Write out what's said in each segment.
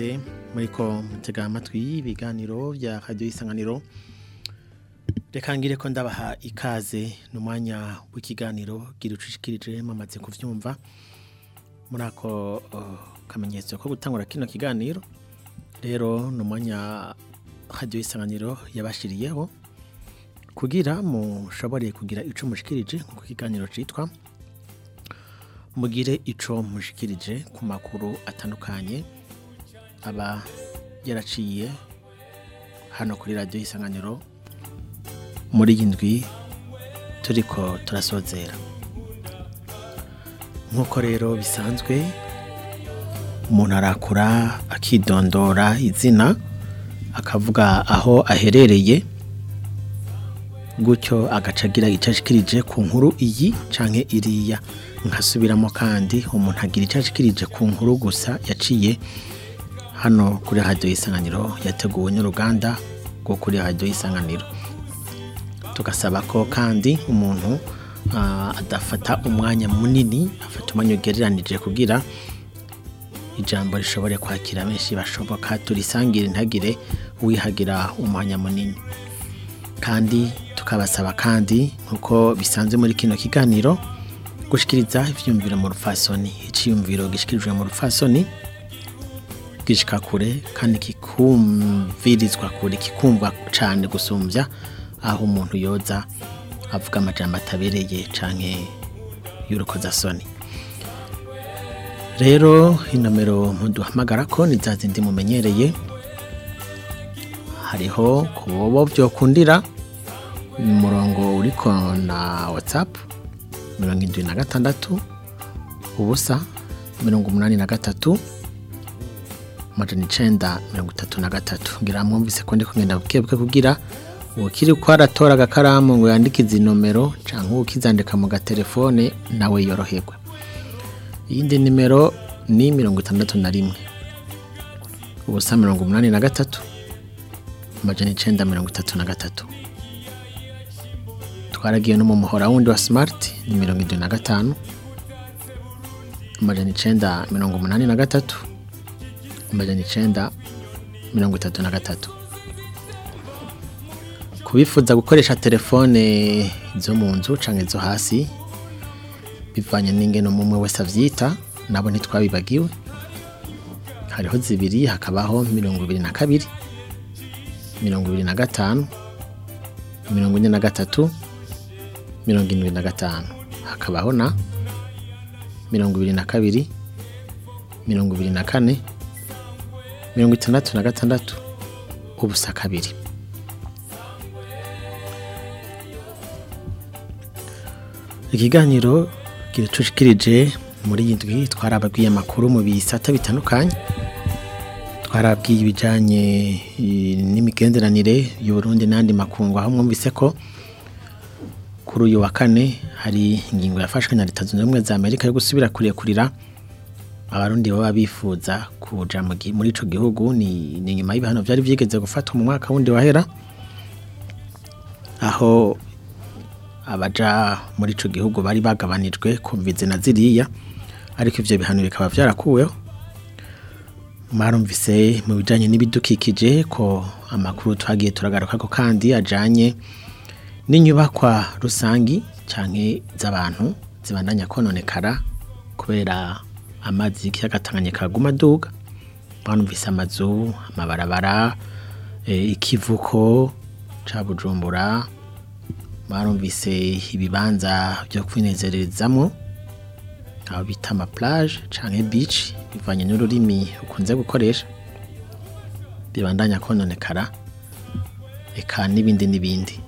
Mwese muriko mutega amatwi ibiganiro bya radiyo isanganiro. Reka ngire ko ndabaha ikaze ni umwanya w'ikiganiro gira ucishikirije mumaze kuvyumva. Muri ako uh, kamenyetso ko gutangura kino kiganiro rero ni umwanya radiyo isanganiro yabashiriyeho kugira mushobore kugira ico mushikirije nk'uko ikiganiro citwa mugire ico mushikirije ku makuru atandukanye. Aba yaraciye hano kuri radiyo isanganiro muri iyi ndwi turiko turasozera. Nk'uko rero bisanzwe umuntu arakura akidondora izina akavuga aho aherereye gutyo agacagira icyo ashikirije ku nkuru iyi canke iriya. Nkasubiramo kandi umuntu agira icyo ashikirije ku nkuru gusa yaciye hano kuri radiyo y'isanganiro yateguwe n'uruganda rwo kuri radiyo y'isanganiro tugasaba ko kandi umuntu ah, adafata umwanya munini afata umwanya ugereranije kugira ijambo rishobore kwakira benshi bashoboka turisangire ntagire wihagira umwanya munini. Kandi tukabasaba kandi nk'uko bisanzwe muri kino kiganiro gushikiriza ivyumviro mu rufasoni iciyumviro gishikirijwe mu rufasoni gishika kure kandi kikumvirizwa kure kikumva cane gusumvya aho umuntu yoza avuga amajambo atabereye canke y'urukozasoni rero inomero muduhamagara ko ni za zindi mumenyereye. Hariho kubobo vyokundira umurongo uriko na whatsapp mirongo indwi na gatandatu ubusa mirongo umunani na gatatu. Amajana icenda mirongo itatu na gatatu ngira mwumvise ko ndi kugenda bukebuke kugira ukiri ko aratora agakaramu ngo yandike izi nomero canke ukizandika mu gatelefone nawe yoroherwe. Iyindi nimero ni mirongo itandatu na rimwe. Ubusa mirongo umunani na gatatu amajana icenda mirongo itatu na gatatu. Twaragiye no mu muhora wundi wa smart ni mirongo indwi na gatanu amajana icenda mirongo umunani na gatatu. Amajana icenda mirongo itatu na gatatu. Kubifuza gukoresha telefone zo mu nzu canke zo hasi bivanye n'ingene umwe wese avyita nabo ntitwabibagiwe. Hariho zibiri hakabaho mirongo ibiri na kabiri mirongo ibiri na gatanu mirongo ine na gatatu mirongo irindwi na gatanu. Hakabaho na mirongo ibiri na kabiri mirongo ibiri na kane mirongo itandatu na gatandatu ubusa kabiri. Ikiganiro kiracushikirije muri iyi ndwi twarababwiye amakuru mu bisata bitandukanye. Twarabwiye ibijanye eh, n'imigenderanire y'uburundi n'andi makungu aho mwumvise ko kuri uyu wa kane hari ingingo yafashwe na leta zunze ubumwe za amerika yo gusubira kurekurira abarundi baba bifuza kuja muri ico gihugu ni, nyuma y'ibihano vyari vyigeze gufatwa mu mwaka wundi wahera aho abaja muri ico gihugu bari bagabanijwe kumvize na ziriya ariko ivyo bihano bikaba vyarakuweho. Marumvise mu bijanye n'ibidukikije ko amakuru twagiye turagarukako kandi ajanye n'inyubakwa rusangi canke z'abantu zibandanya kononekara kubera amazi y'ikiyaga Tanganyika aguma aduga banumvise amazu amabarabara e, ikivuko ca Bujumbura. Barumvise ibibanza byo kwinezerezamwo aho bita ama plage canke beach bivanye n'ururimi ukunze gukoresha. Bibandanya kononekara eka n'ibindi n'ibindi.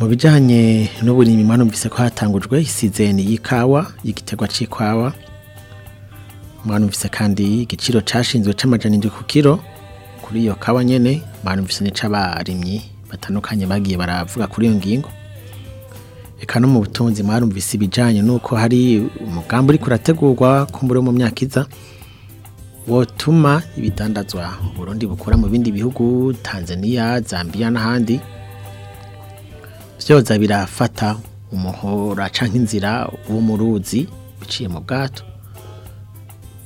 Mu bijyanye n'uburimyi mwanumvise ko hatangujwe isizeni y'ikawa y'igiterwa cy'ikawa mwanumvise kandi igiciro cyashinzwe cy'amajana indwi ku kiro. Kuri iyo kawa nyine mwanumvise n'ic'abarimyi batandukanye bagiye baravuga kuri iyo ngingo. Eka no mu butunzi mwarumvise ibijyanye n'uko hari umugambi uri kurategurwa kumbura mu myaka iza wotuma ibidandazwa Burundi bukora mu bindi bihugu Tanzania Zambia n'ahandi. Byoza birafata umuhora canke inzira wo mu ruzi biciye mu bwato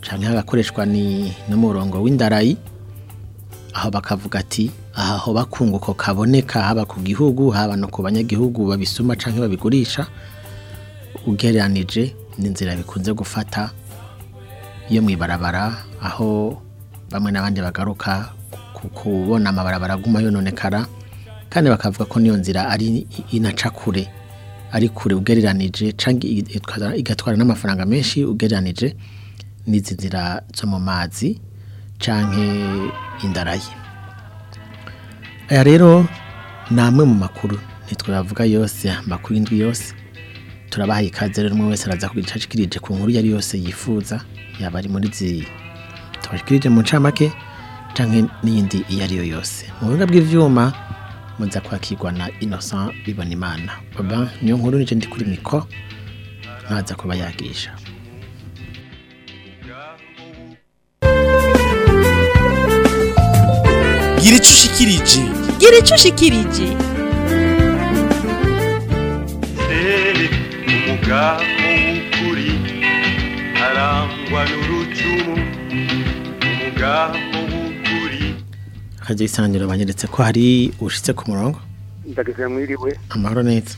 canke hagakoreshwa ni n'umurongo w'indarayi aho bakavuga ati aha ho bakunguko kaboneka haba ku gihugu haba no ku banyagihugu babisuma canke babigurisha. Ugereranije n'inzira bikunze gufata yo mwibarabara aho bamwe n'abandi bagaruka ku kubona amabarabara aguma yononekara kandi bakavuga ko niyo nzira ari inaca kure ari kure ugereranije canke igatwara- n'amafaranga menshi ugereranije n'izi nzira zo mu mazi canke indarayi aya rero ni amwe mu makuru ntitwavuga yose amakuru y'indwi yose. Turabahaye ikaze rero umwe wese araza kugira icyo ashikirije ku nkuru iyo ari yose yifuza yaba ari muri zi tubashikirije mu ncamake canke n'iyindi iyo ari yo yose. Mu buhinga bw'ivyuma muza kwakirwa na Innocent bibona imana baba niyo nkuru nije ndi kuri miko ntaza kuba yagisha. Gira icyo ushikirije gira icyo ushikirije umugabo w'ukuri arangwa n'urucumu umugabo w'ukuri akaje isanganiro banyeretse ko hari ushitse ku murongo? Ndageze mwiriwe amahoro neza.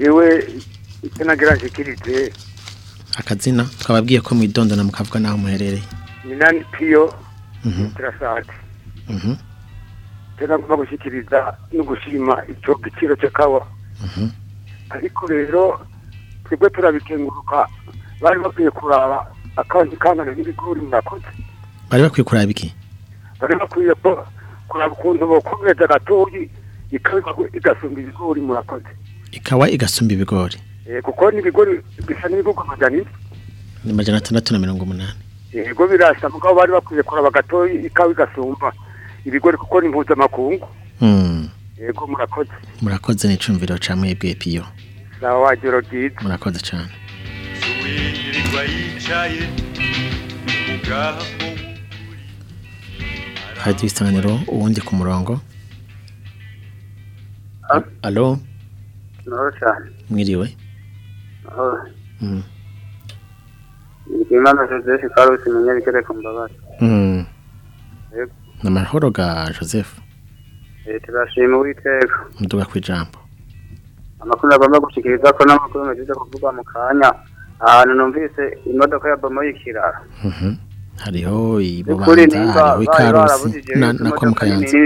Yewe icyo nagira nshikirije akazina? Twababwiye ko mwidondona mukavuga naho muherereye. Minani piyo Mhm, tirasati mhm, icyo nagomba gushyikiriza no gushima icyo giciro cy'akawa. Mhm. ariko rero twebwe turabikenguruka. Bari bakwiye kuraba akawa ntikangane n'ibigori murakoze bari bakwiye kuraba iki? Bari bakwiye ko kuraba ukuntu bokomeza gatoyi ikawa igasumba ibigori murakoze. Ikawa igasumba ibigori. Eh, kuko n'ibigori bisa n'ibigori amajana ine ni majana atandatu na mirongo umunani yego birasa mugabo bari bakwiye kuraba gatoyi ikawa igasumba ibigori kuko ni mpuzamakungu. Yego murakoze. Murakoze n'icumviro ca mwebwe piyo sawa wagiro ryiza murakoze cane. Uwirirwa yicaye umugabo radio isanganiro uwundi ku murongo alo cyane. mwiriwe Mm, Imana Joseph Carlos Munyabikere ku mbabazi. mm. Yego. namahoro ga joseph Eh turashima Uwiteka. muduga kwijambo Amakuru agomba gushikiriza ko n'amakuru mejije kuvuga mu kanya. Ahantu numvise imodoka ya bomo y'ikirara. Mhm. hariho ibubanza hariho ikarusi na kwa mukayanza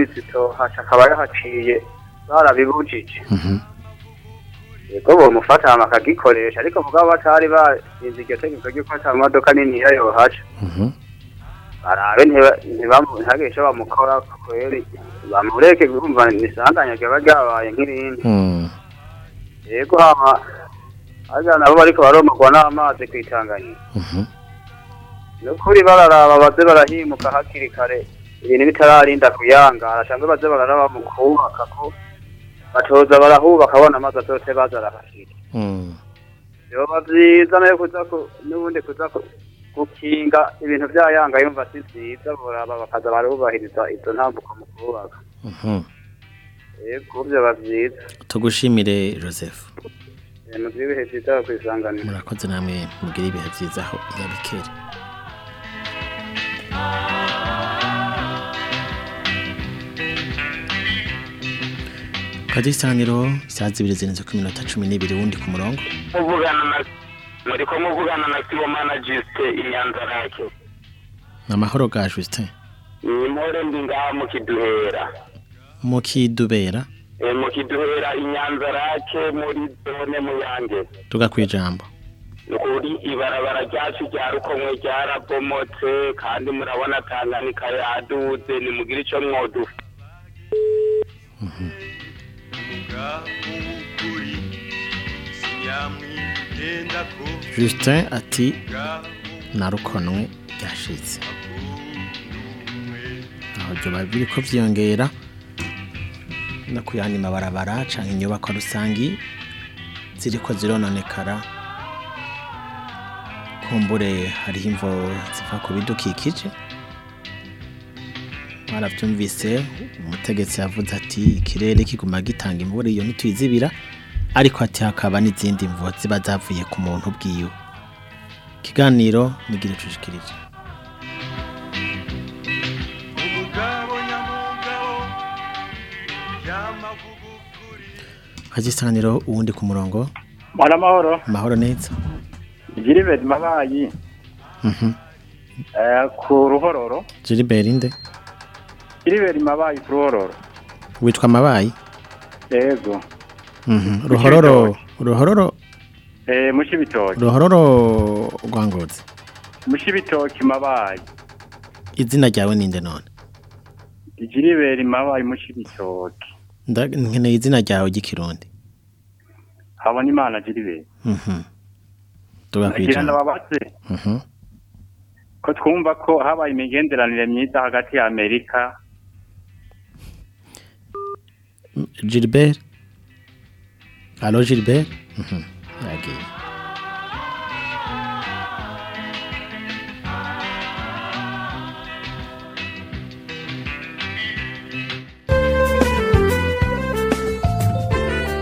akaba yahaciye barabibujije. Mhm, Yego bomufata bakagikoresha ariko mugabo batari barinze iryo tegeko ry'uko ata modoka nini yohaca. mhm. barabe ntibamuhagesha bamukora kweri bamureke kumva nisanganya ryaba ryabaye nk'irindi Mm, yego hama harya nabo bariko baromogwa n'amazi kwitanganyika mhm. nukuri bararaba baze barahimuka hakiri kare. Ibintu bitararinda kuyangara cyangwa baze bararaba mu kubaka ko batoza barahubaka bona amazi azote baza arahashira Mm. vyoba vyiza na yo kuza ku- n'ubundi kuza ku- gukinga ibintu vyayanga yumva si vyiza boraba bakaza barubahiriza izo ntambuko mu kubaka Mhm. yego vyoba vyiza tugushimire joseph. Mugire ibihe vyiza kwisanganira murakoze namwe mugire ibihe byiza aho nyabikere kadisanganiro isaha zibiri zirenze ku minota cumi n'ibiri wundi ku murongo. Muri ko muvugana na Sibomana Juste inyanzarake ni amahoro ga justin. Ni mpore ndi ngaha mu kiduhera. Mukidubera e, mu kiduhera inyanzarake muri zone muyange tuga nukuri ibarabara ryacu rya rukomwe ryarabomotse kandi murabona Tanganyika yaduze nimugire ico mwodufa umugabo Justin ati narukonwe ryashitse. Aho byo babiri ko vyongera no kuyandi mabarabara canke inyubako rusangi ziriko zirononekara. Kumbure hariho imvo ziva ku bidukikije. Baravyumvise umutegetsi yavuze ati ikirere kiguma gitanga imvura iyo ntituyizibira ariko ati hakaba n'izindi mvo ziba zavuye ku muntu bwiwe ikiganiro yamavuga ukuri hagisanganiro uwundi ku murongo? Mahoro, amahoro neza Gilbert Mabayi Mhm. eh, ku ruhororo. Gilbert inde Gilbert Mabayi ku ruhororo. witwa mabayi Yego. Mhm. ruhororo ruhororo Eh, mushibitoki. ruhororo rwa ngozi Mushibitoki Mabayi. izina ryawe ninde none Gilbert Mabayi mushibitoki. Nkeneye izina ryawe ry'ikirundi Habona Imana Gilbert. Mhm. ko twumva ko habaye imigenderanire myiza hagati ya Amerika. Gilbert? Allo Gilbert? Yagiye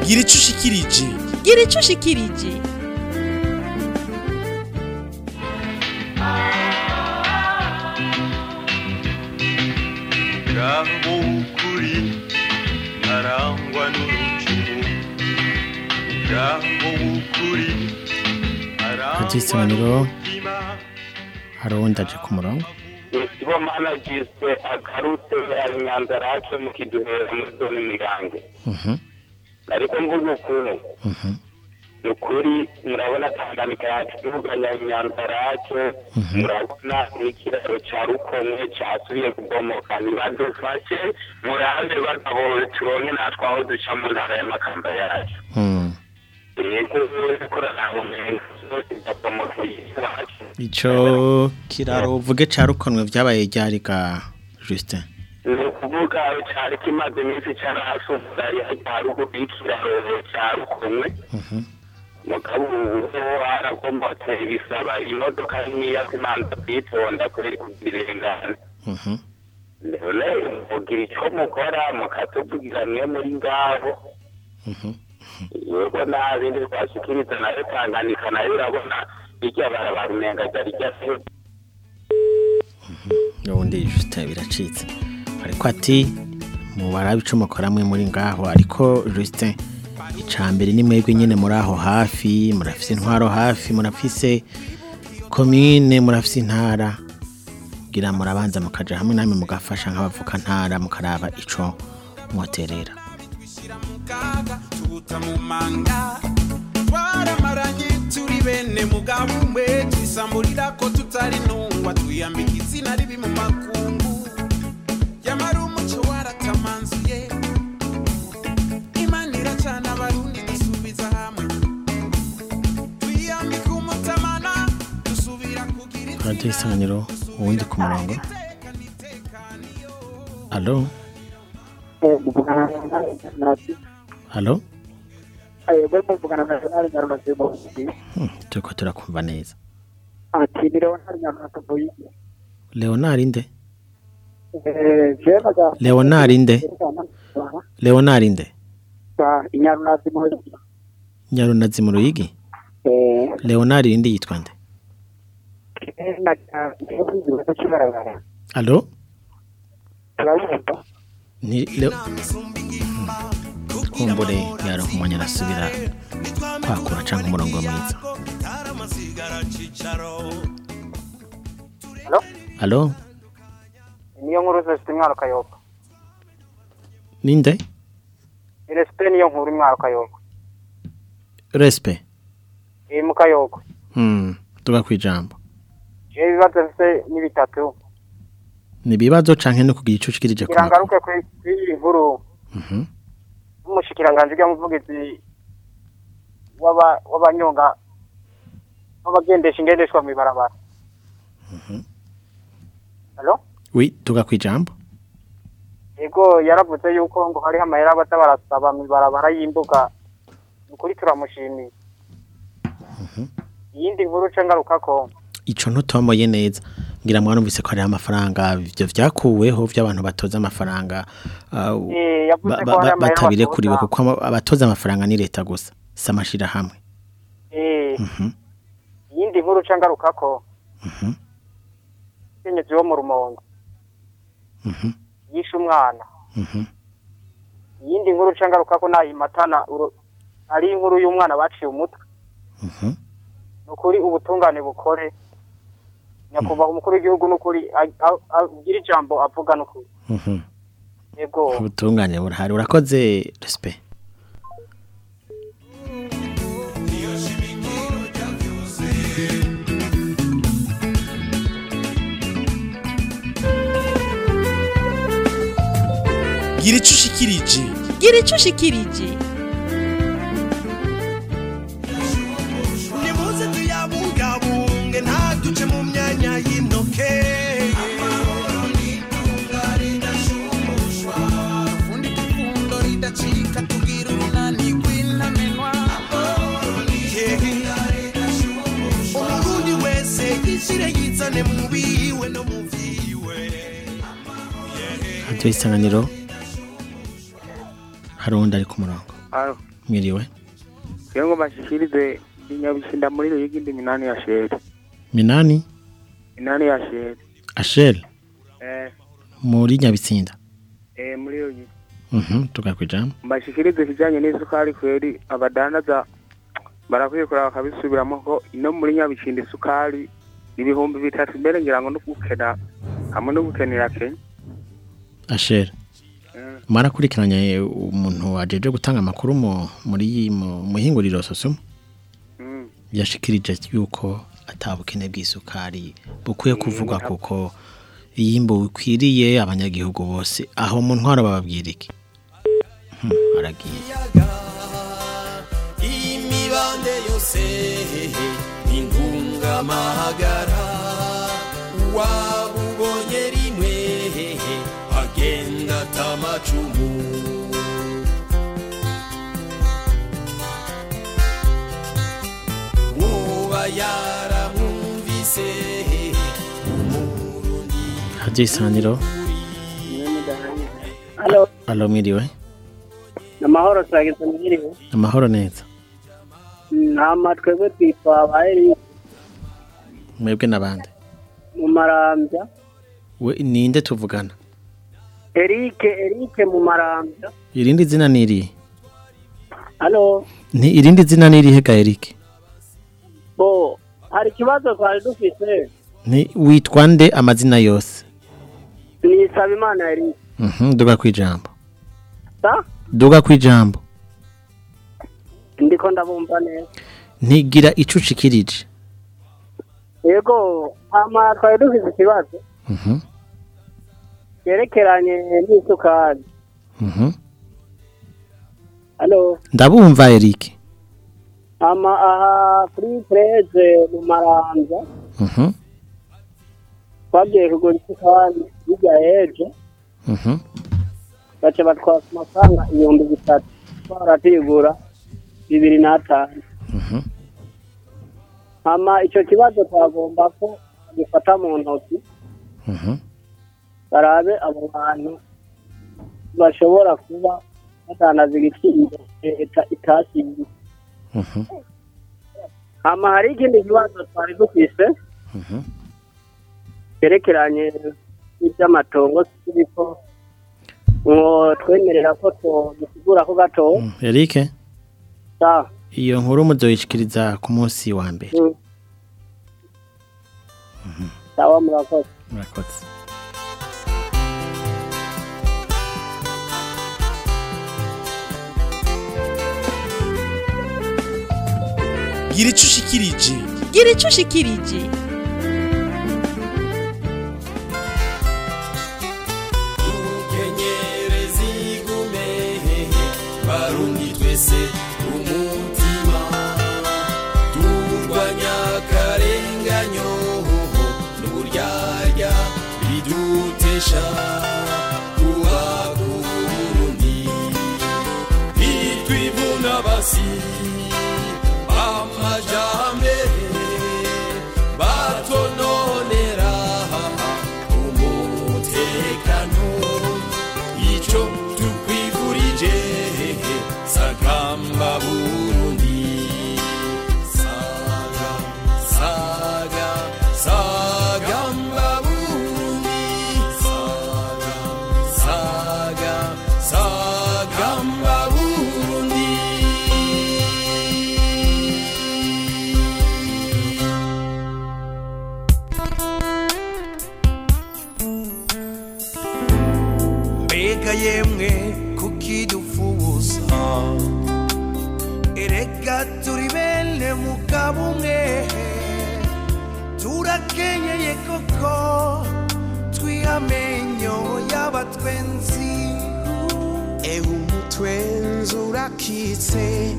gira ico ushikirije gira ico ushikirije umugabo w'ukuri arangwa n'urucumu umugabo w'ukuri arangwa Hagisanganiro n'umutima hari uwundi aje ku murongo Isibo managiste akarute ari nyanzarake mu kiduhera muri zone mirange Mhm. ariko mvuga ukuri Mhm. ni ukuri murabona tanganyika yacu tuvuganya nyanzarake murabona n'ikiraro ca rukomwe casubiye kubomoka. Nibadufashe murabe bagabo turonke natwe aho duca mu ntara y'amakamba yacu. Mhm. iwacu ico kiraro uvuge ca rukonwe vyabaye ryari ga Justin? Ni ukuvuga cyari kimaze iminsi cyarahasumura haruguru y'ikiraro cya rukomwe Mhm. Mugabo ubu harakombotse bisaba imodoka nkeya kumanza kwitonda kuri kubirengana Mhm. none mugira icyo mukora mukatuvugira mwe muri ngaho Mhm. yego nta bindi twashikiriza na yo tanganyika na yo urabona irya barabara umenga ryari ryasiho ubundi Justin biracitse. Ariko ati mubara ico mukora mwe muri ngaho ariko Justin icambere ni mwebwe nyene muri aho hafi murafise intwaro hafi murafise commune murafise intara kugira murabanza mukaja hamwe namwe mugafasha nk'abavuka ntara mukaraba ico mwoterera. Twaramaranye turi bene mugabo umwe twisamburira ko tutari ntungwa twiyambika izina ribi mu makungu. Radio isanganiro uwundi ku murongo. Alo alo Hmm, turiko turakumva neza. Jema ga leonard inde leonard inde Nyarunazi mu ruyigi eh. Leonard inde yitwa nde? Na na kibarabara alo turabumva ni leo kumbure yaronka umwanya arasubira kwakura canke umurongo mwiza alo niyo nkuru zose imwaro kayoba ninde irespe niyo nkuru imwaro kayoba respe iri mu kayoba hmm tuga kwijambo iyo ibibazo bifite ni bitatu ni bibazo canke no kugira ico cikirije ku makuru. Kirangaruke kuri nkuru. Mhm. n'umushikiranganji bw'umuvugizi w'aba- w'abanyonga n'abagendesha ingendeshwa mw'ibarabara Halo? wi tuga kwijambo Ego yaravuze yuko ngo hariho amahera baza barasaba mw'ibarabara y'imbuga. Ukuri turamushimiye. Iyindi nkuru ca ngarukako ico ntutomoye neza. Ngira mwarumvise ko hariho amafaranga ivyo vyakuweho vy'abantu batoza amafaranga ah, Eh, yavuze ba- ko hari ba- amahera batabirekuliwe batoza. kuko abatoza amafaranga ni leta gusa si amashirahamwe eh. Mhm, iyindi nkuru ca ngarukako mhm, kenyezi wo mu rumonge. Mhm, yishe umwana. Iyindi nkuru ca ngarukako nayimatana uro- ari inkuru y'umwana baciye umutwe. Mhm. nukuri ubutungane bukore. Nyakubahwa umukuru w'igihugu nukuri ag- ag- agira ijambo avuga nukuri. Mhm. yego. Ubutungane burahari urakoze respect. Gira ico ushikirije. Gira ico ushikirije. Radio isanganiro hari uwundi ari ku murongo mwiriwe ngo bashikirize inyabishinda muri ruyigi indi minani ya sheri. minani Minani ya sheri. ashel Eh, muri nyabitsinda eh muri ruyigi. Mhm, tuga kwijambo Bashikirize kijanye n'isukari kweri abadandaza barakwiye kuraba bakabisubiramo ko ino muri nyabishinda isukari ibihumbi bitatu mbere ngira ngo no gukena hamwe no gukenera Kenya. Ashel Mm. mwarakurikiranye umuntu wajeje gutanga amakuru mu muri mu muhinguriro sosumo Mm. yashikirije yuko atabukene bw'isukari bukwiye kuvugwa kuko iyimbo ikwiriye abanyagihugu bose. Aho mu ntwaro bababwira iki? Hmm, aragiye. Imibande yose intungamahagara wabubonye rimwe atamacumu woba yaramwumvise isanganiro halo. Alo mwiriwe namahoro turageze mwiriwe amahoro neza. Nama twebwe twitwa abaeri mwebwe n'abandi. Mu marambya. We ninde tuvugana? Erike erike mu marambya irindi zina nirihe halo nti irindi zina nirihe ga Eric? Bo hari ikibazo twari dufise nti witwa nde amazina yose? Nisaba imana erike mhm duga kwijambo sa? Duga kwijambo ndiko ndabumva neza. Ntigira ico ucikirije yego twari dufise ikibazo. Mhm cyerekeranye n'isukari. Mhm. Halo ndabumva Eric. Hama aha kuri preze mu marambya mhm. Twagiye kugura isukari hirya y'ejo mhm. Baca batwaka amafaranga ibihumbi bitatu. Twara tuyigura bibiri n'atanu. Mhm. Hama icyo kibazo twagomba ko bagifata mu ntoki. Mhm. Barabe abo bantu bashobora kuba badandaza igiciro leta itashyiriye mhm. Hama hari ikindi kibazo twari dufise mhm. cyerekeranye n'iby'amatongo turiko. Ngo twemerera ko dusigura ko gato. Eric? Sa. Iyo nkuru muzoyishikiriza ku munsi wa mbere. Mm. sawa murakoze. Murakoze. Gira ico ushikirije gira ico ushikirije urakitse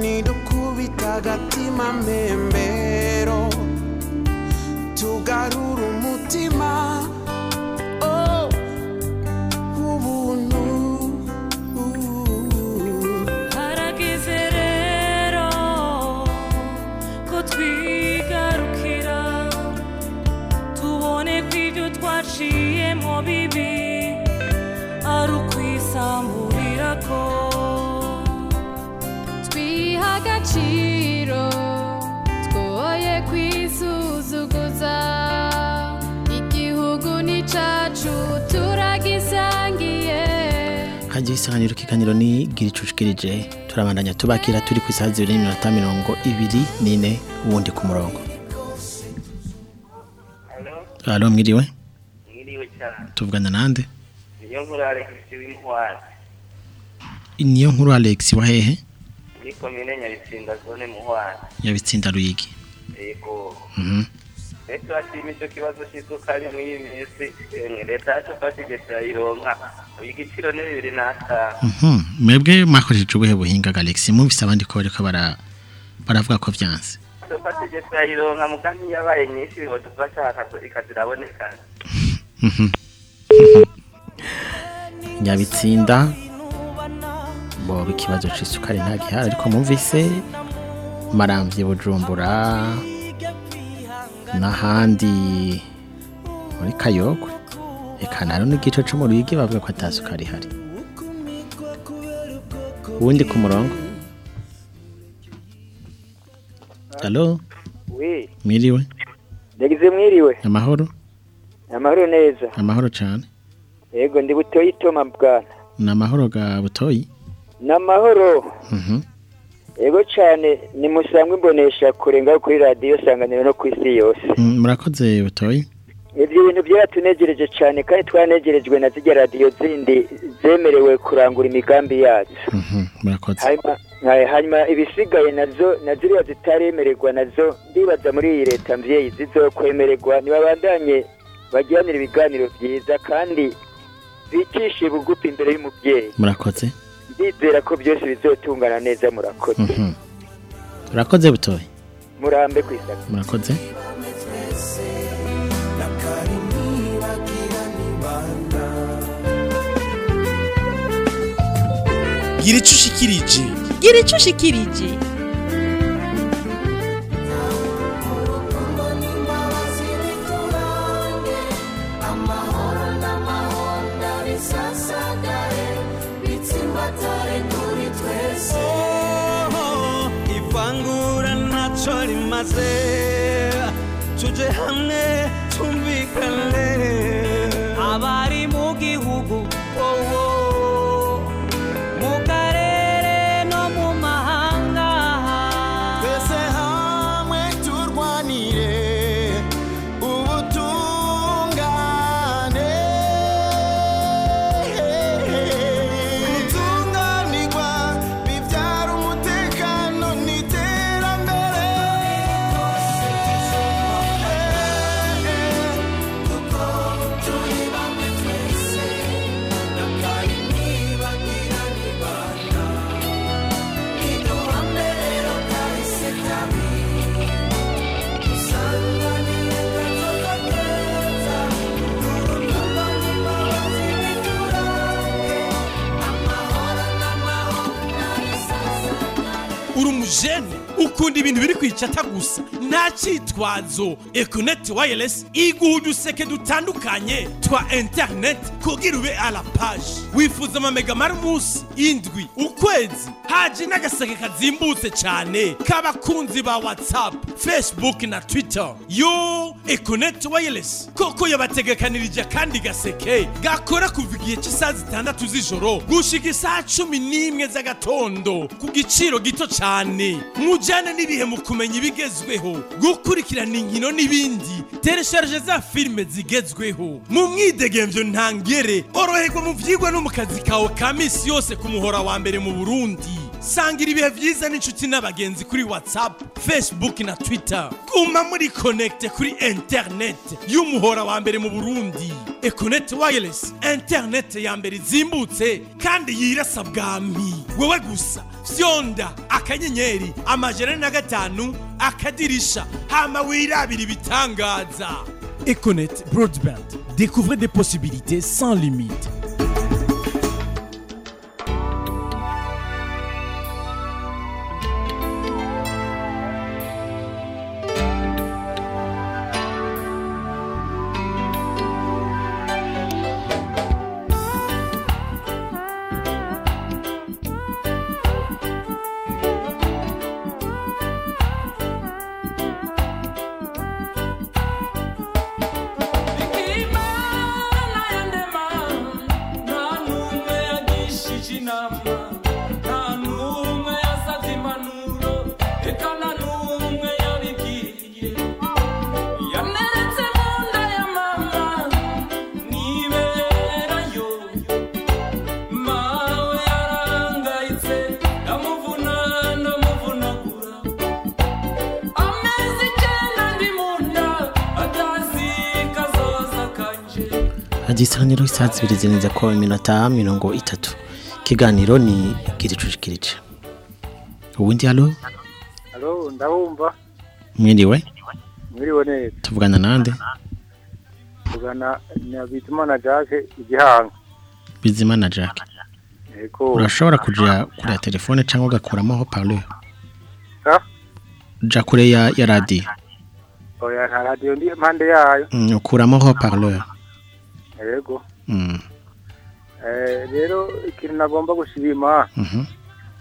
nidukubita agatima mbembero tugarura isanganiro ikiganiro ni gira icucikirije turabandanya tubakira turi ku isaha zibiri n'iminota mirongo ibiri n'ine ubundi ku murongo. Halo? Mwiriwe? Mwiriwe cyane. Tuvugana nande? Niyo nkuru alex w'intwari niyo nkuru alex wa hehe? Muri komine nyabitsinda zone muhwari yabitsinda ruyigi. Yego. Mhm. Rero turashima icyo kibazo cy'isukari muri iyi minsi leta yacu twashyize turayironka igiciro ni bibiri n'atanu Mhm. mwebwe mwakoresheje ubuhe buhinga ga alex mwumvise abandi ko bariko bara baravuga ko vyanse twashyize turayironka muga ntiyabaye nyinshi bihoza turashaka ikaziraboneka Mhm. nyabitsinda boba ikibazo c'isukari nta gihari ariko mwumvise maramvye bujumbura n'ahandi. Muri kayogwe eka naro n'igice co mu ruyigi bavuga ko ata sukari ihari. Uwundi ku murongo? Halo we mwiriwe? Ndagize mwiriwe. Amahoro? Amahoro neza. Amahoro cane. Yego ndi butoyi toma bwana. Ni amahoro ga butoyi? Ni amahoro Mhm. Yego cyane ni musangwe imbonesha kure ngaho kuri radiyo sanganiro no ku isi yose. Mm, murakoze butoyi. Ibyo bintu byaratunegereje cyane kandi twanegerejwe na zijya radiyo zindi zemerewe kurangura imigambi yacu. Mhm, hanyuma ha- hanyuma ibisigaye na zo na ziriya zitaremererwa na zo ndibaza muri iyi leta mbyeyi zizokwemererwa. Ntibabandanye bagiranira ibiganiro byiza kandi bicishe bugufi imbere y'umubyeyi. Murakoze. Ndizera ko byose bizotungana neza murakoze. Mhm. murakoze butoyi? Murambe ku isaka. Murakoze? Gira ico ushikirije gira ico ushikirije ukunda ibintu biri kwicata gusa nta cyitwazo. Ekoneti wayiresi iguha uduseke dutandukanye twa interineti kugira ube a la paje wifuza amamega mari indwi ukwezi haje n'agaseke kazimbutse cyane. K'abakunzi ba watsapu fesibuke na twita yo ekoneti wayiresi koko yabategekanirije akandi gaseke. Gakora kuva igihe cy'isaha zitandatu z'ijoro gushika isaha cumi n'imwe z'agatondo. Ku giciro gito cyane. Mujyane n'ibihe mu kumenya ibigezweho. Gukurikirana inkino n'ibindi. Teresharije za filime zigezweho. Mu mwidegemvyo ntangere oroherwa mu vyigwa no mu kazi kawe ka misi yose ku muhora wa mbere mu burundi. Sangira ibihe vyiza n'inshuti n'abagenzi kuri whatsapp facebook na twitter. Guma muri connecte kuri internet y'umuhora wa mbere mu burundi. Econet wireless internet ya mbere izimbutse kandi yirasa bwami wewe gusa fyonda akanyenyeri amajana na gatanu akadirisha hama wirabira ibitangaza. Econet broadband découvrez des possibilités sans limite. Igisaniro isaha zibiri zirenze ko iminota mirongo itatu. Ikiganiro ni giricujikirije ubundi halo? Halo ndabumva mwiriwe? Mwiriwe neza. Tuvugana nande? Tuvugana na Bizimana Jacques igihanga bizimana jack. Yego urashobora kuja kure ya telefone cyangwa ugakuramo ho parleur? Ha? ja kure ya, ya radio. Oya nta radiyo ndi impande yayo. Mm, ukuramo ho parleur. Yego mm. Eh, rero ikintu nagomba gushima mhm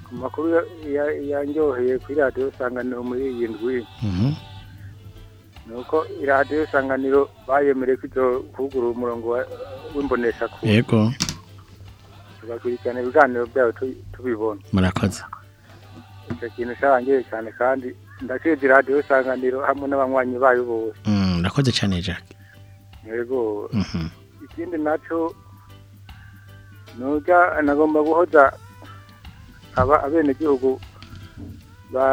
ku makuru ya- ya- yanyoheye kuri radiyo isanganiro muri iyi ndwi. Mhm ni uko iradiyo isanganiro bayemereye kugura umurongo wa- w'imbonesha kure yego. tugakurikirana ibiganiro byabo tu- tubibona. Murakoze. Icyo kintu cyarangiye cyane kandi ndakije iradiyo isanganiro hamwe n'abanywanyi bayo bose. Mm, murakoze cyane jack. Yego. Mhm ikindi na cyo nuja nagomba guhoza aba abenegihugu ba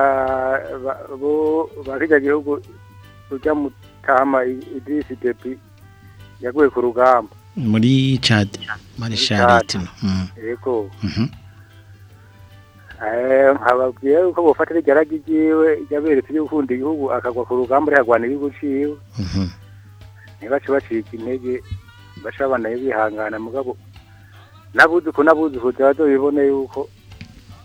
kirya gihugu ujya mutama idisi depi yaguye ku rugamba. Muri Chad Marshal Tino. Mm. yego. Mhm. Eh, nkababwiye yuko bofata iryo ragi ryiwe ryaberetse ryo gukunda igihugu akagwa ku rugamba rihagwana igihugu ciwe. Mhm. Ntibace bacika intege. Baca banaye bihangana mugabo. Nabuzuku nabuzuku bazobibone yuko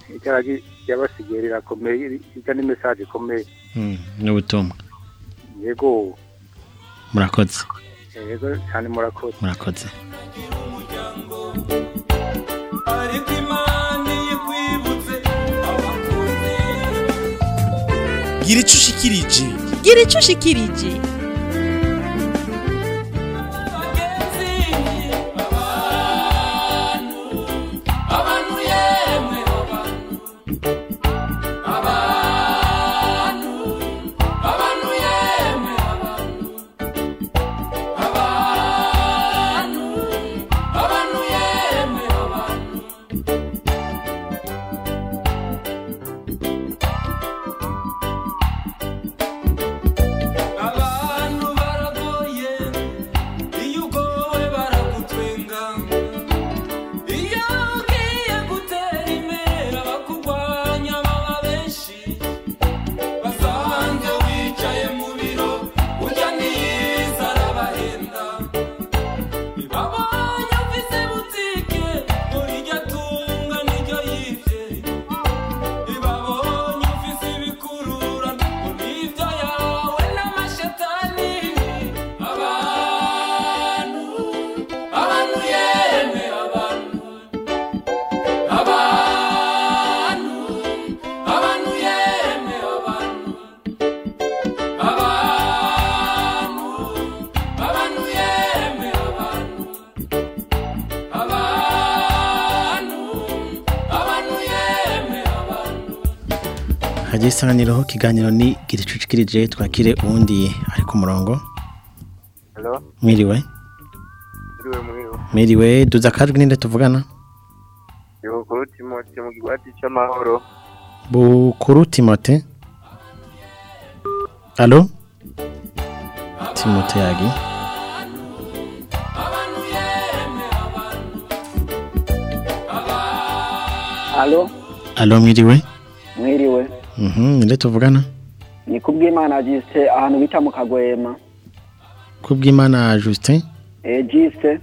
iryo ragi ryabasigaye rirakomeye ijya n'imesaje ikomeye mm. n'ubutumwa. Yego. Murakoze. Yego cyane murakoze. Murakoze. Ariko imana yikwibutse gira icyo ushikirije gira icyo ushikirije isanganiro kiganiro ni giricucikirije twakire uwundi ari ku murongo. Mwiriwe? Mwiriwe duza akajwi ninde tuvugana. Gihukuru Timothy mu kigwati c'amahoro. bukuru timote alo? Timote yagi. Alo, alo mwiriwe? Mwiriwe. Mhm ninde tuvugana Ni kubw'Imana Jiste ahantu bita mu Kagwema. kubw'imana Justin Eh Jiste,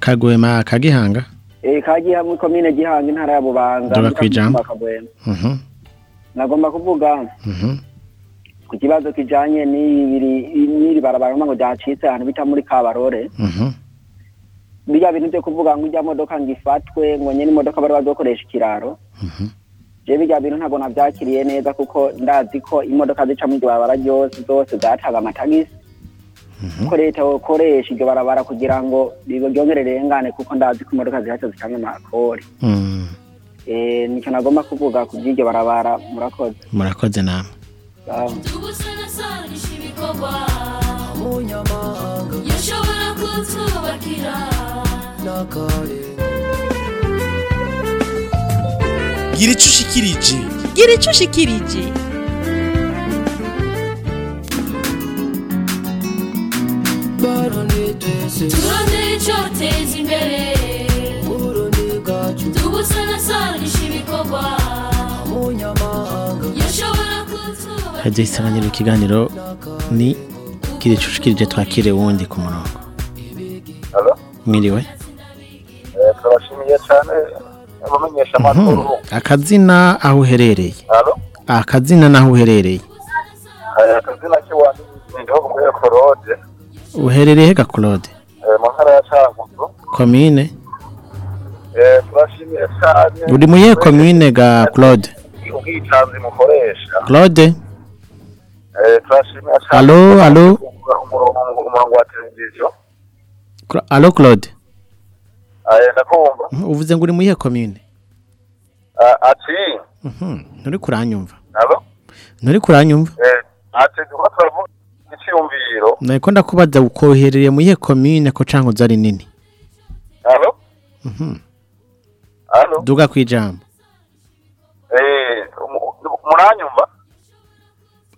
kagwema kagihanga eh kagiye hamwe komine Gihanga intara ya Bubanza. Ndoga mu kwijambo. Kagwema. mhm Nagomba kuvuga mhm ku kibazo n'ibiri n'iri barabara ngo ryacitse ahantu bita muri Kabarore. mhm Bijya bintu byo kuvuga ngo ijya modoka ngifatwe ngo nyene imodoka bari bazokoresha ikiraro. Je bijya bintu ntabwo navyakiriye neza kuko ndazi ko imodoka zica mu barabara ryose zose zataga amatagisi. ko leta yokoresha iryo barabara kugira ngo ryongere rirengane kuko ndazi ko imodoka zihaca zitanga amakori Mm, Eh, ni cyo nagomba kuvuga ku by'iryo barabara murakoze. Murakoze umunyamahanga yashobora gira icyo ushikirije gira icyo ushikirije turondere icyoteza imbere tubusanasananisha ibikorwa hajya isanganiro ikiganiro ni kiricushikirije twakire wundi ku murongo. Mwiriwe? Eh, turashimiye cyane. Abamenyesha Mhm. amakuru akazina aho uherereye. Akazina n'aho uherereye. Eh, akazina kiwanjye ni igihugu muri ekorode uherereye ga claude mu ntara ya cankuzo. Komine Eh, turashimiye cyane. Uri muye komine ga claude ubwicanzi mukoresha. Eh, turashimiye cyane. Alo, alo. umurongo wa televiziyo. Alo Eh, ndakumva. Uvuze ngo uri muye komine Ah, ati? Mhm, nturi kuranyumva. Nturi kuranyumva. Eh, ati duko turavuga icyumviro. Nariko ndakubaza uko uherereye muye komine ko cankuzo ari nini? Mhm, duga kwijambo Eh, mu- muranyumva?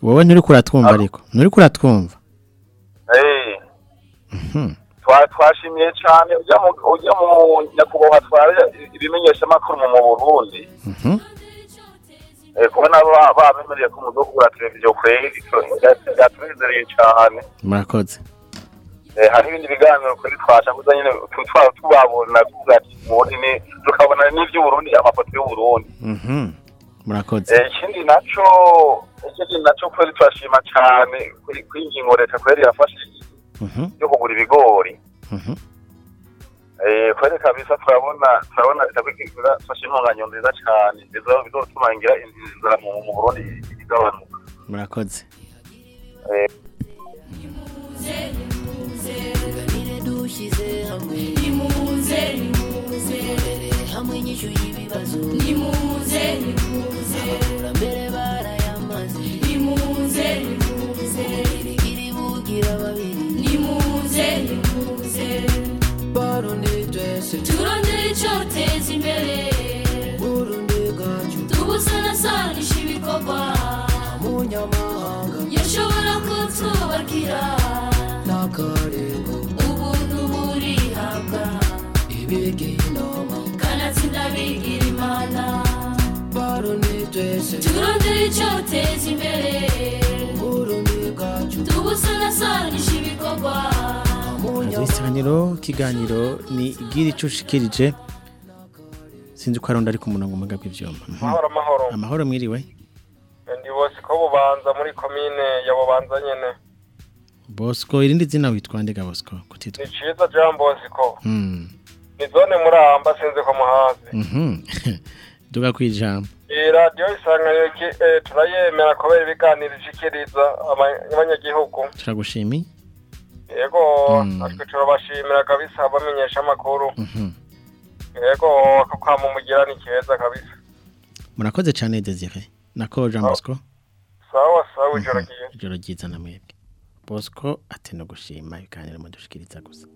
Wowe nturi kuratwumva ariko. Nturi kuratwumva. Eh, Mhm, twashimiye cyane ujya mu nyakubahwa twari ibimenyeshamakuru mu Burundi. Mhm. eh, kubona ba- babemereye ko umuzo kugura televiziyo kweri byatuzereye cyane murakoze. Eh, hari ibindi biganiro kuri twasha kuza nyine tu- twa- tubabona kuvuga ati ni tukabona n'iby'uburundi amafoto y'uburundi Mhm, murakoze. Eh, ikindi naco ikindi naco kweri turashima cyane kuri kuri iyi ngingo leta kweri yafashe yo kugura ibigori. Mhm. Eh, kweri kabisa turabona turabona leta ko ifashe intunganyo nziza cyane bizo- bizotuma ngira inzira mu mu Burundi igabanuka. Murakoze. Eh, dushyize hamwe. Nimuze nimuze hamwe inyishu y'ibibazo nimuze nimuze abakurambere icyoteza imbere tubusanasanisha ibikorwa umunyamahanga yashobora kutwubakira n'akarego ubuntu burihabwa ibigira inama kanatsinda bigira imana barundi twese. Turondere icyoteza imbere tubusanasanisha ibikorwa isanganiro ikiganiro ni gira icyo ushikirije sinzi ko hari undi ari ku murongo muga bw'ivyuma Mhm. Amahoro, amahoro. amahoro mwiriwe. Ndi bose ko bubanza muri komine ya bubanza nyene. Bosco irindi zina witwa ndega bosco? Kutitwa. Ni ciza jean bosco. Mm, ni zone muramba sinzi ko muhazi. Mhm. duga kwijambo. Iyi radiyo isanganiro eh, turayemera kubera ibiganiro ishikiriza aba- abanyagihugu. Turagushimiye. Yego Mm. natwe turabashimira kabisa bamenyesha amakuru. Mhm. yego ako kwamumugira ni keza kabisa. Murakoze cyane desire nako Jean Bosco? sawa sawa ijoro ryiza. Ijoro ryiza na mwebwe. Bosco ati no gushima ibiganiro mudushikiriza gusa.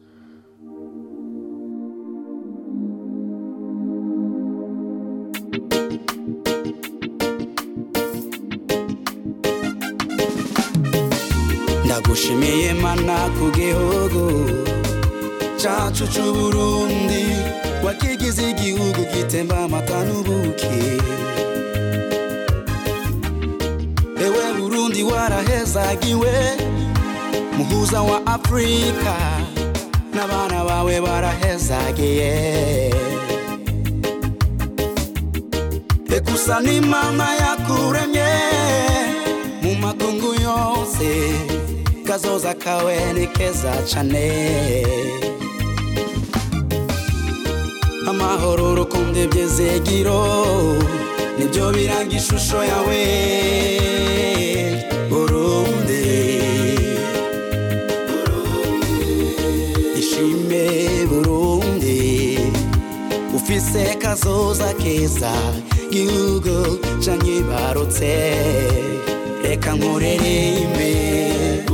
Ndagushimiye mana ku gihugu cacu c'uburundi wakigize igihugu gitemba amata n'ubuki ewe burundi warahezagiwe muhuza wa afurika n'abana bawe barahezagiye. Ekusa n'imana yakuremye mu makungu yose. Kazoza kawe ni keza cane amahoro urukundo ibyizigiro ni byo biranga ishusho yawe. Burundi ishime burundi ufise kazoza keza gihugu canyibarutse reka nkurerembe nukuri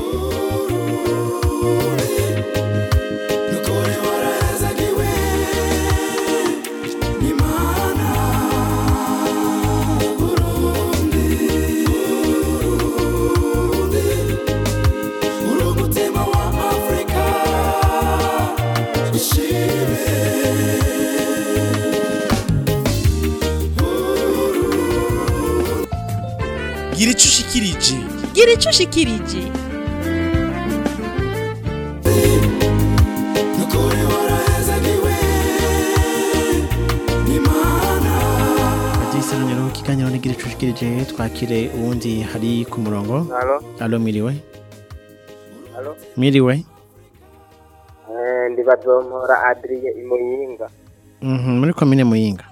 gira ico ushikirije nukuri warahezagiwe n'imana Radio Isanganiro kiganiro nigira icushikirije twakire uwundi hari ku murongo. Allo miriwe miriwe ndi bazompora Adrien Imuyinga. Mhm muri komine Muyinga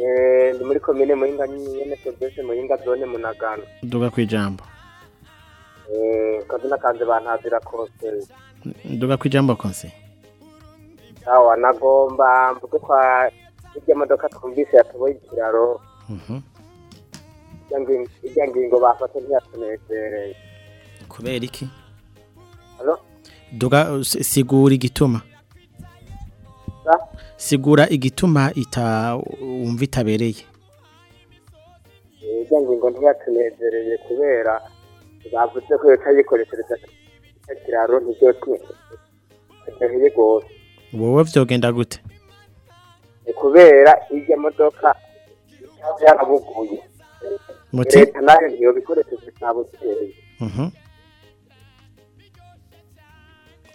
Eh, ndi muri komine Muyinga nyene province Muyinga zone Munagano. duga kwijambo Eh, kazina kanje bantazira kose. duga kwijambo konse Sawa nagomba mvuge kwa irya modoka twumvise yatoboye ikiraro. Mhm Irya ngi- irya ngingo bafashe ntiyatunezereye. kubera iki duga si- sigura igituma? Sigura igituma ita wumva itabereye. Irya ngingo ntiyatunezereye kubera bavuze ko yotayikoreshereza icyo kiraro ntibyotweheye rwose. wowe vyogenda gute? Kubera irya modoka yarabuguye leta na yo ntiyobikoresheje ntabukeye Mhm.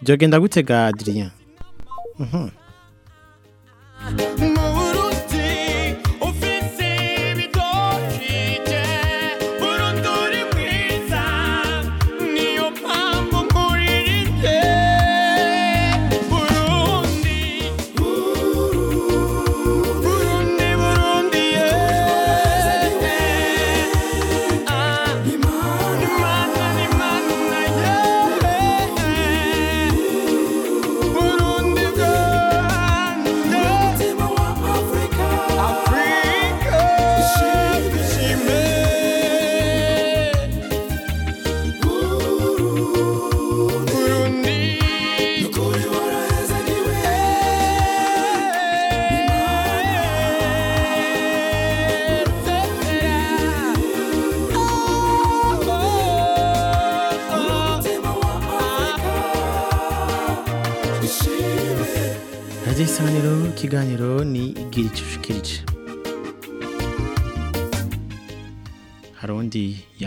Vyogenda gute ga Adrien Mhm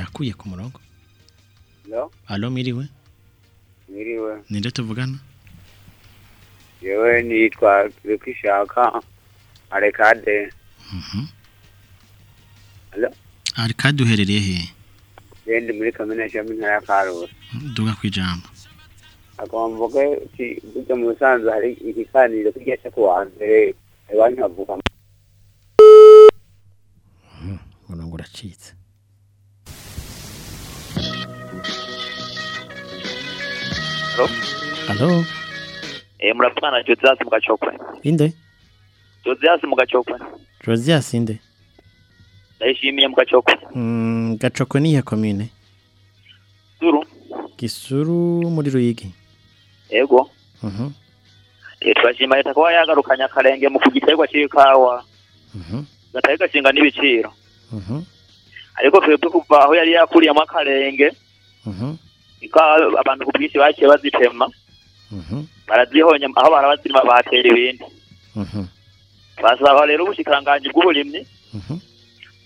undi yakuye ku murongo Hello? Allo miriwe Mwiriwe. ninde tuvugana Yewe nitwa Kwishaka Arekade. Mhm Hello? Arikade uherereye he Yendi muri kamena shami ntara ya Karusi. duga kwijambo Agomba mvuge uti burya mu Busanza hari igikaniro kijya cyo kuwa mbere iwanyu havuga umurongo uracitse Hello? Allo Eh muravugana Josias mu gacokwe. inde? Josias mu gacokwe. Josias inde? Ndayishimiye mu gacoko Mm, gacoko nihe komine Gisuru gisuru muri ruyigi yego Mhm, Eh, turashima leta kuba yagarukanye akarenge mu kugiterwa c'ikawa mhm, gatari gashinga n'ibiciro mhm, ariko twebwe kuva aho yari yakuriyemo akarenge mhm, abantu ku bwinshi baciye bazitema. Mhm, barazihonya aho barabazirima batera ibindi. Mhm, basaba rero ubushikiranganji bw'uburimyi.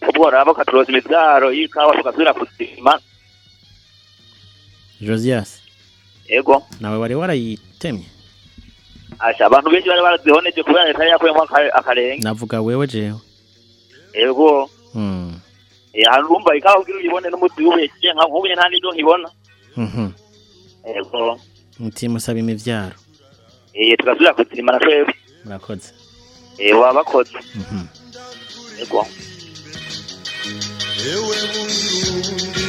Kubwora bakaturoza imivyaro y'ikawa tugasubira kuzima josias. Yego. Nawe wari warayitemye? Asha abantu benshi bari barazihoneje kubera leta yakuyemo aka- akarenge navuga wewe jewe yego. Mm, Eh, hano urumva ikawa kugira uyibone n'umuti w'ubeshye nka nk'ubu nta n'ibyo nkibona mhm. yego mutima usaba imivyaro eh tugasubira kuzima na twebwe murakoze eh baba bakoze Mhm. yego ewe burundi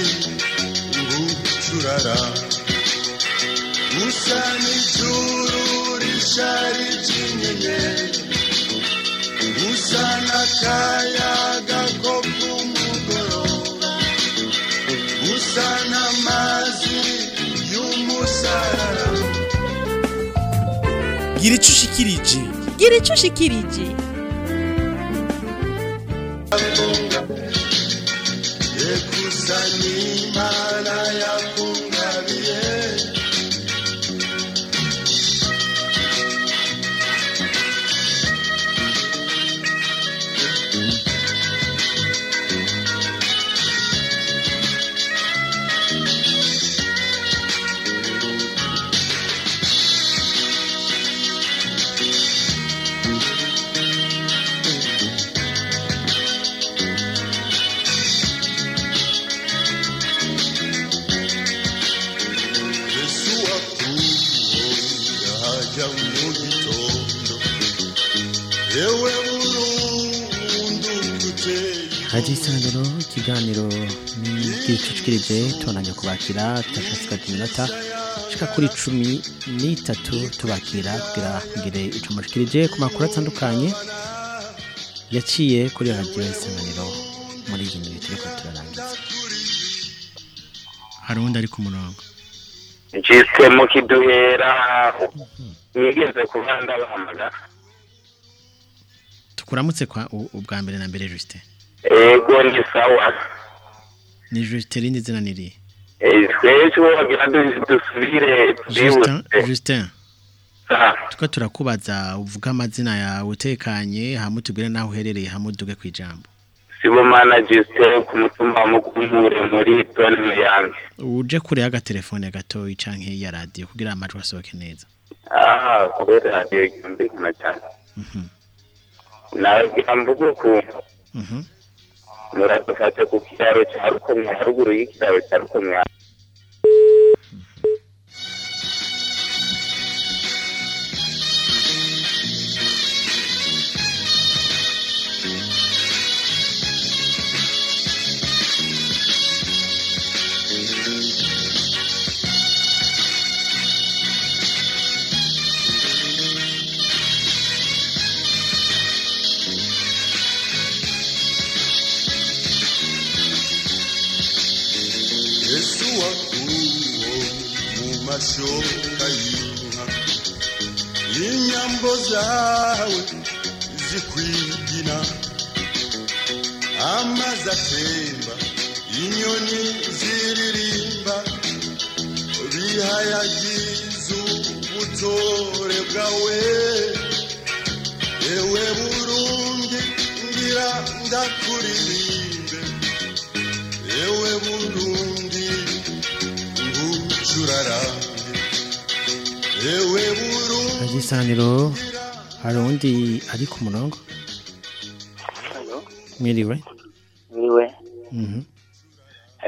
ngucurara usa n'ijuru rishari ry'inyenyeri usa n'akayaga ko ku mugoroba usa n'amazi y'umusarara gira ico ushikirije haje isanganiro ikiganiro n'igicucikirije tubandanya kubakira tudashatse kati iminota shika kuri cumi n'itatu tubakira kugira ngire ico mushikirije ku makuru atandukanye yaciye kuri radiyo isanganiro muri iyi minota turiko turarangiza hari uwundi ari ku murongo jise mu kiduhera nigeze kuba ndabahamagara tukuramutse kwa ubwa mbere na mbere Justin ego ni sawa. Ni Justin rindi zina niri twese wagira du- dusubire Justin Justin. Tuko turakubaza uvuga amazina yawe utekanye hamwe tubwire naho uherereye hamwe uduge ku ijambo. Sibomana jise ku mutumba wa mukumure muri toni muyange. Uje kure y'agatelefone gatoyi canke ya radiyo kugira amajwi asohoke neza. Ah kubera radiyo yumvikana cyane Mhm, nagira mvuge ukuntu. 노랗게 살짝 꼭 기다려 잘 컸네 하루구로 이 기다려 잘 컸네 yesu wakuwo mu mashoka y'inka inyambo zawe zikwigina amazi atemba inyoni ziririmba bihayagiza ubutore bwawe. Ewe burundi ngira ndakuririmbe ewe burundi isanganiro hari uwundi ari ku murongo mwiriwe ni we Mhm.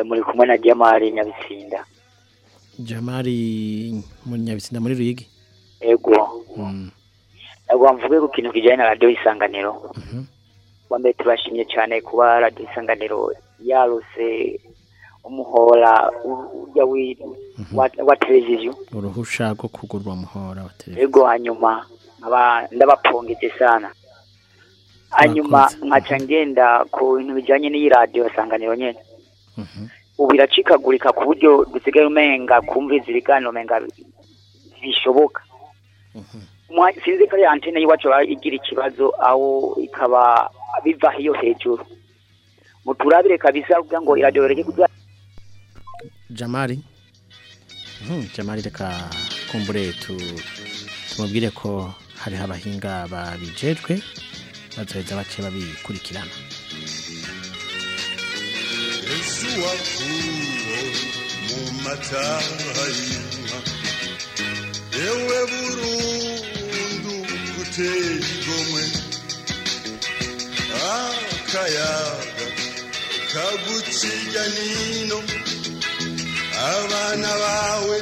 muri kumwe na Jamali Nyabitsinda jamari muri nyabitsinda muri ruyigi ego. Mm, ntabwo mvuge ku kintu kijyanye na radiyo isanganiro. Mhm. mbere turashimye cyane kuba radiyo isanganiro yaruse umuhora ujya wi- wa- televiziyo. Uruhusha rwo kugurwa muhora wa televiziyo. Ego hanyuma nkaba ndabapongeje sana. Hanyuma nkaca ngenda ku bintu bijyanye n'iyi radiyo sanganiro nyine ubu iracikagurika ku buryo dusigaye umenga kumviza ibiganiro umenga bishoboka. Sinzi ko ari antene y'iwacu igira ikibazo aho ikaba biva iyo hejuru. Muturabire kabisa kugira ngo iradiyo yoreke kugira Jamari. Mhm, Jamari reka kumbure tu tumubwire ko hari abahinga babijejwe bazoheza bace babikurikirana. Mu mataha y'inka. Yewe burundu guteye igomwe. Akayaga kaguciya nino. Abana bawe.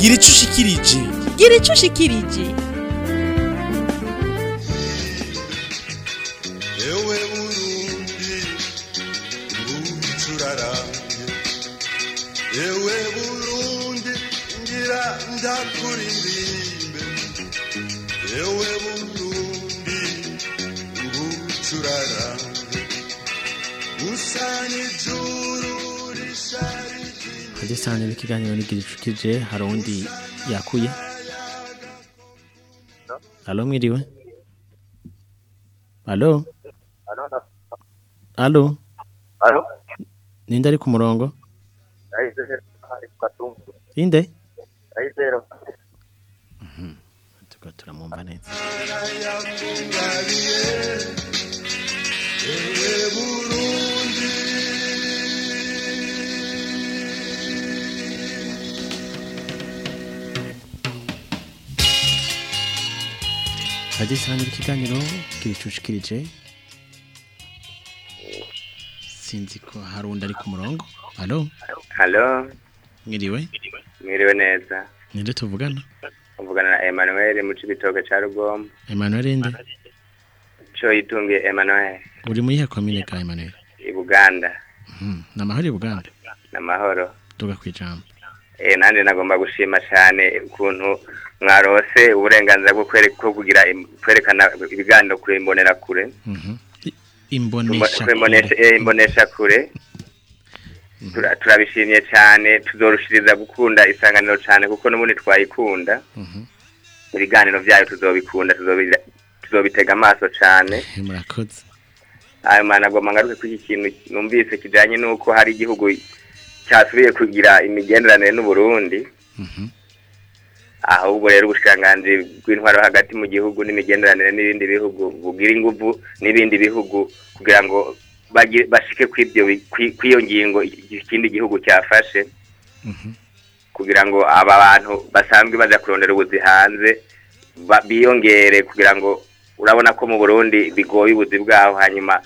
Gira ico ushikirije. Gira ico ushikirije. Hadisane n'ikiganiro nigiricukije hari undi yakuye? Alo mwiriwe? Alo Alo Alo? Ninde ari ku murongo. Inde. Tuko turamumva neza. Yakungabiye yewe burundi hadisane n'ikiganiro Sinzi ko hari undi ari ku murongo. Alo Halo, mwiriwe? Mwiriwe neza. Ninde tuvugana? Uvugana na Emmanuel mu cibitoke ca Rugombo. Emmanuel inde Cho yitungiye Emmanuel. Uri mu yihe commune ka Emmanuel? I Buganda. Mhm. Namahari na mahoro tuga kwijambo Eh nanje nagomba gushima cyane ukuntu mwarose uburenganzira bwo kugira kwerekana ibiganiro kure imbonera kure. Mhm imbonesha eh, kure. Tura- Turabishimye cyane tuzorushiriza gukunda isanganiro cyane kuko n'ubundi twayikunda. Mhm Ibiganiro byayo tuzobikunda tuzobi- tuzobitega amaso cyane. murakoze ayo mana agomba ngaruke kuri iki kintu numvise kijanye n'uko hari igihugu cyasubiye kugira imigenderanire n'uburundi. Ahubwo rero ubushikiranganji bw'intwaro hagati mu gihugu n'imigenderanire n'ibindi bihugu bugira inguvu n'ibindi bihugu kugira ngo bashike kw'iyo ngingo ikindi gihugu cyafashe. Kugira ngo aba bantu basanzwe baja kurondera ubuzi hanze biyongere kugira ngo urabona ko mu Burundi bigoye ubuzi bwaho hanyuma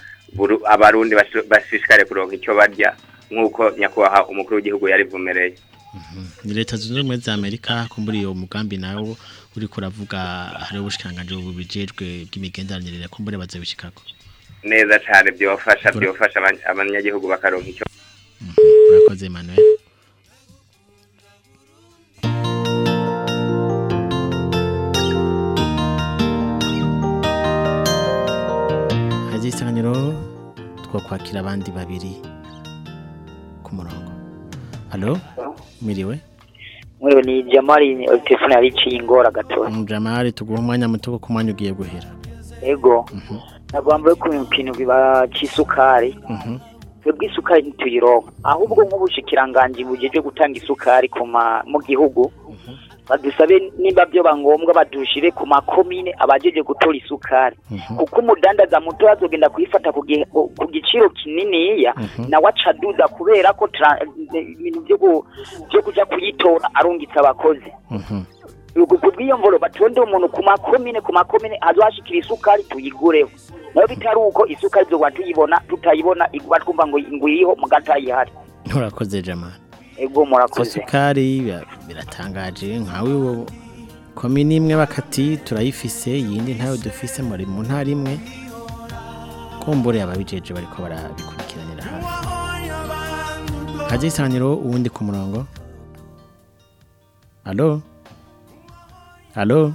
abarundi bashi- bashishikare kuronka icyo barya. Nk'uko nyakubahwa umukuru w'igihugu yarivumereye ni leta zunze ubumwe za Amerika kumbura iyo mugambi nawo uri kuravuga hari ubushikanganje bubijejwe bw'imigenderanire kumbure bazabishikako. Neza cyane byofasha byofasha abany- abanyagihugu bakaronka icyo murakoze Emmanuel. Haje isanganiro two kwakira abandi babiri. Ku murongo Allo miriwe? Mwewe ni jamari telefone yari iciye ingora gatoya Jamari tuguha umwanya muto ko kumwanya ugiye guhera. Ego nagomba ku kintu biba cy'isukari. Mhm. Twebwe isukari ntituyironka. Ahubwo nk'ubushikiranganji bujeje gutanga isukari ku mu gihugu. Badusabe niba byo bangombwa badushire ku makomine abajeje gutora isukari. Kuko umudandaza muto azogenda kuyifata ku giciro kininiya nawe acaduza kubera ko ibintu byo kuja kuyitora arungitse abakozi. Ubwo bw'iyo mvoro batonde umuntu ku makomine ku makomine azohashikira isukari tuyigureho na yo bitari uko isukari zoba tuyibona tutayibona iguba twumva ngo ngwiriho mugatayihari urakoze Jamari ego murakoze. Sukari bira- biratangaje. Nkawe wo komini imwe bakati turayifise yindi ntayo dufise muri mu ntara imwe. Kumbure ababijeje bariko barabikurikiranira hafi. Haje uwundi ku murongo. Allo? Allo?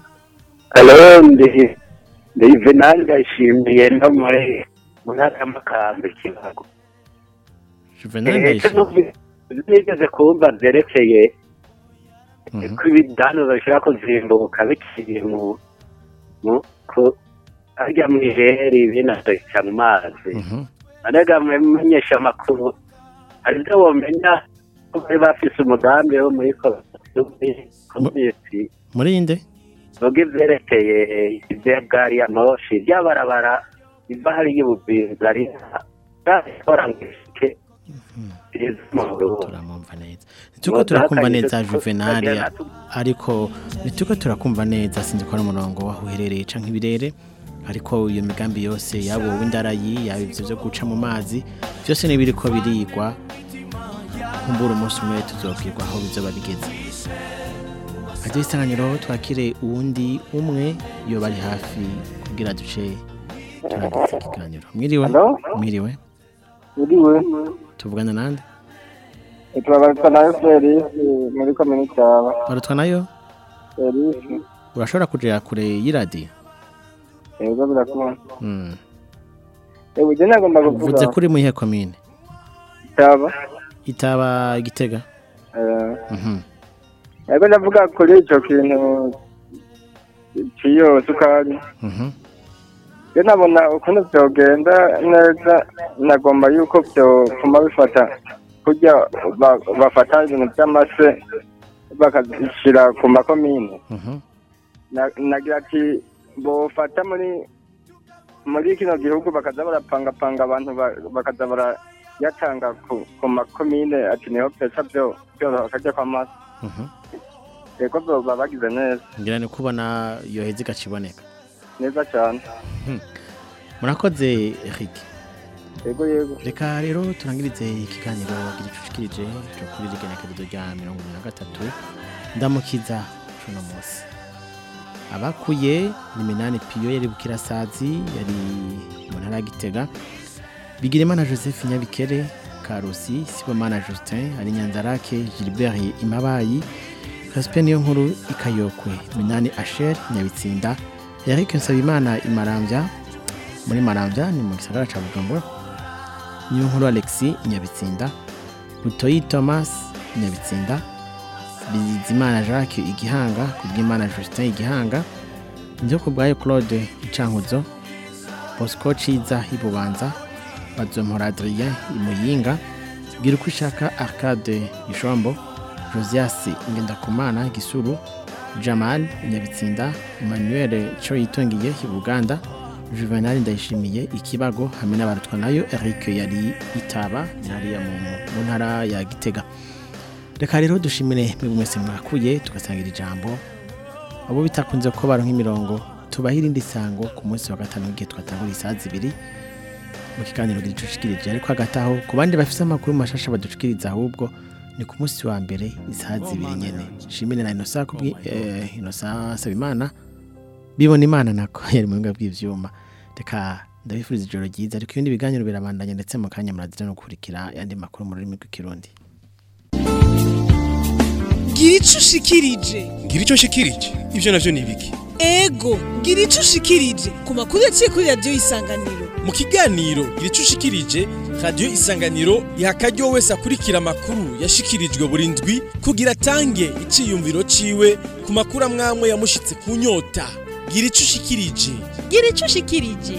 Alo ndi ndi Venal Gashimiye no muri mu ntara y'Amakamba ikibago. Juvenal Ndayishimiye. numvise- Nigeze kumva vyerekeye ko ibidandaza bishobora kuzimbuka bikiri mu mu harya mw'iheri binatoka mu mazi. Anega mumenyesha amakuru. Hari ibyo womenya ko bari bafise umugambi wo muri komisi muri inde? Vuga ivyerekeye ivya gari ya moshi ryabarabara riva hari y'ubuvinza rikora ngishike riza mu Burundi Tuko turakumva neza Juvenal ariko nituko turakumva neza sinzi ko ari umurongo waho uherereye canke ibirere ariko iyo migambi yose yabo w'indarayi yaba ivyo byo guca mu mazi byose ni biriko birigwa kumbura umunsi umwe tuzobwirwa aho bizoba bigeze. Hajya isanganiro twakire uwundi umwe iyo bari hafi kugira duce turangiza ikiganiro. Mwiriwe? Mwiriwe? Uriwe tuvugana nande turabarizwa na yo ferisi muri komini cyaba barutwa na yo ferisi urashobora kujya kure y'iradiyo yego birakunda ewe ujye nagomba kuvuga uvuze kuri mu ihe komine cyaba itaba. Igitega Eh, Mhm. yego ndavuga kuri icyo kintu cy'iyo sukari. Mhm. Iyo nabona ukuntu byogenda neza nagomba yuko byotuma bifata kurya ba- bafata ibintu by'amase bakazishyira ku makomine. Mhm. Na- nagira ati bofata muri muri kino gihugu bakaza barapangapanga abantu ba- bakaza barayatanga ku, makomine. Ati ni ho pesa byo byoroha kajya kw'amase Mhm. reko byoba bagize neza. Ngira ni kubona yoheza igaciboneka neza cyane. Murakoze Eric. Yego yego. Reka rero turangirize ikiganiro gicucikirije cyo kuri rigenekerezo rya mirongo ibiri na gatatu. Ndamukiza cuno munsi. Abakuye ni minani piyo yari bukirasazi yari mu ntara ya gitega. Bigirimana joseph nyabikere karusi sibomana justin ari nyanzarake gilbert imabayi Casper niyo nkuru ikayokwe minani asher nyabitsinda eric nsabimana imarambya muri marambya ni mu gisagara ca bujumbura. Niyo nkuru alexi nyabitsinda butoyi thomas nyabitsinda bizimana jacques igihanga kubwimana justin igihanga ni byo ku bwayo claude icankuzo bosco ciza ibubanza bazompora adrien imuyinga gira uko ishaka arcade ishombo josias ngendakumana gisuru jamal nyabitsinda emmanuel cyo yitongiye ibuganda juvenal ndayishimiye ikibago hamwe n'abarutwa na yo eric yari itaba hariya mu ntara ya gitega. Reka rero dushimire mwebwe mwese mwakuye tugasangira ijambo. Abo bitakunze ko baronka imirongo tubaha irindi sango ku munsi wa gatanu w'igihe twatangura isaha zibiri. Mu kiganiro gicucikirije ariko hagati aho ku bandi bafise amakuru mashasha baducikiriza ahubwo ni ku munsi wa mbere isaha zibiri nyene. Shimire na inosa kubwi inosa sabimana bibona imana nako yari mu buhinga bw'ivyuma reka ndabifuriza ijoro ryiza ariko ibindi biganiro birabandanya ndetse mu kanya murazira no gukurikira ayandi makuru mu rurimi rw'ikirundi. Gira ico ushikirije. Ngira icyo nshikirije ibyo navyo ni ibiki? Ego gira ico ushikirije. Ku makuru yaciye kuri radiyo isanganiro. Mu kiganiro icyo ushikirije radiyo isanganiro iha akaryo wese akurikira amakuru yashikirijwe buri ndwi kugira atange iciyumviro ciwe ku makuru amwamwe yamushitse ku nyota. Gira icyo ushikirije. Gira ico ushikirije.